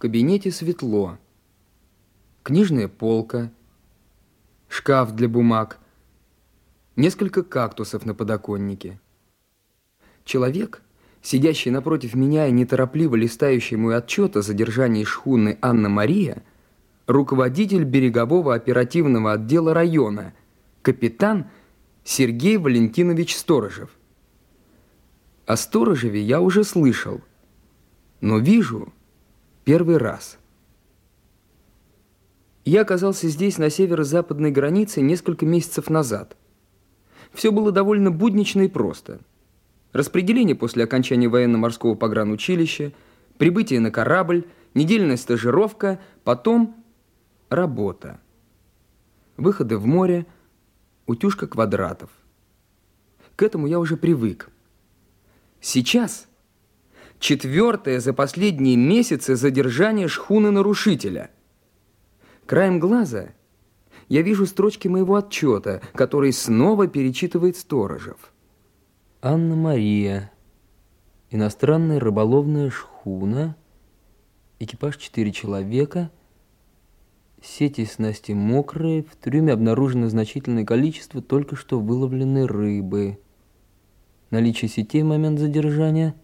кабинете светло. Книжная полка, шкаф для бумаг, несколько кактусов на подоконнике. Человек, сидящий напротив меня и неторопливо листающий мой отчет о задержании шхуны Анна-Мария, руководитель берегового оперативного отдела района, капитан Сергей Валентинович Сторожев. О Сторожеве я уже слышал, но вижу первый раз. Я оказался здесь, на северо-западной границе, несколько месяцев назад. Все было довольно буднично и просто. Распределение после окончания военно-морского погранучилища, прибытие на корабль, недельная стажировка, потом работа. Выходы в море, утюжка квадратов. К этому я уже привык. Сейчас четвертое за последние месяцы задержание шхуны-нарушителя. Краем глаза я вижу строчки моего отчета, который снова перечитывает Сторожев. Анна-Мария. Иностранная рыболовная шхуна. Экипаж четыре человека. Сети снасти мокрые. В трюме обнаружено значительное количество только что выловленной рыбы. Наличие сетей в момент задержания,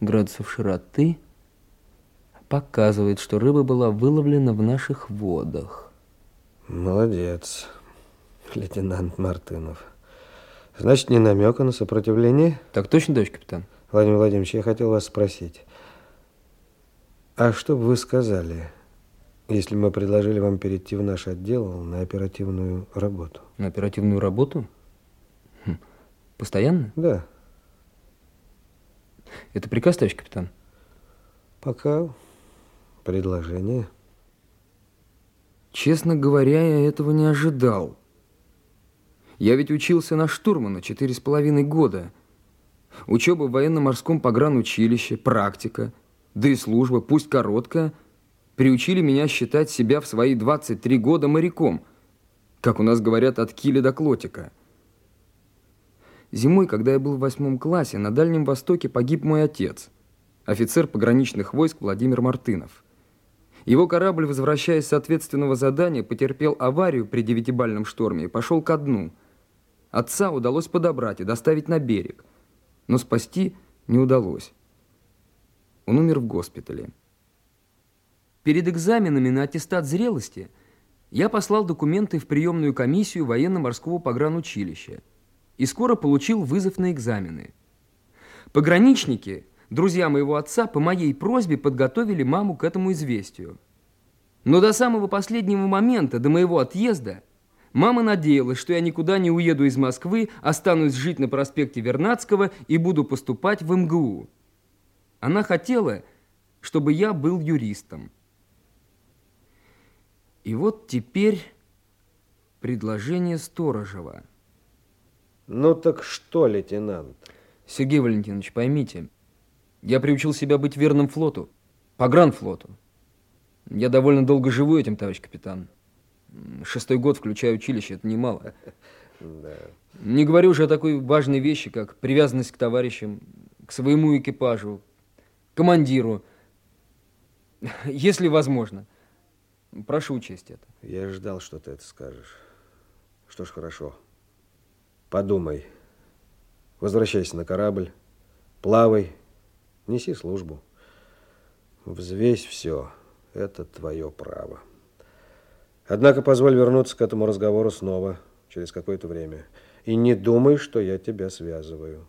градусов широты, показывает, что рыба была выловлена в наших водах. Молодец, лейтенант Мартынов. Значит, не намека на сопротивление? Так точно, товарищ капитан. Владимир Владимирович, я хотел вас спросить. А что бы вы сказали, если мы предложили вам перейти в наш отдел на оперативную работу? На оперативную работу? Постоянно? Да. Это приказ, товарищ капитан? Пока предложение. Честно говоря, я этого не ожидал. Я ведь учился на штурмана четыре с половиной года. Учеба в военно-морском погранучилище, практика, да и служба, пусть короткая, приучили меня считать себя в свои 23 года моряком, как у нас говорят, от киля до клотика. Зимой, когда я был в восьмом классе, на Дальнем Востоке погиб мой отец, офицер пограничных войск Владимир Мартынов. Его корабль, возвращаясь с ответственного задания, потерпел аварию при девятибальном шторме и пошел ко дну. Отца удалось подобрать и доставить на берег, но спасти не удалось. Он умер в госпитале. Перед экзаменами на аттестат зрелости я послал документы в приемную комиссию военно-морского погранучилища и скоро получил вызов на экзамены. Пограничники, друзья моего отца, по моей просьбе подготовили маму к этому известию. Но до самого последнего момента, до моего отъезда, мама надеялась, что я никуда не уеду из Москвы, останусь жить на проспекте Вернадского и буду поступать в МГУ. Она хотела, чтобы я был юристом. И вот теперь предложение Сторожева – ну так что, лейтенант? Сергей Валентинович, поймите, я приучил себя быть верным флоту, погранфлоту. Я довольно долго живу этим, товарищ капитан. Шестой год, включая училище, это немало. Да. Не говорю уже о такой важной вещи, как привязанность к товарищам, к своему экипажу, командиру, если возможно. Прошу учесть это. Я ждал, что ты это скажешь. Что ж, хорошо. Подумай. Возвращайся на корабль. Плавай. Неси службу. Взвесь все. Это твое право. Однако позволь вернуться к этому разговору снова, через какое-то время. И не думай, что я тебя связываю.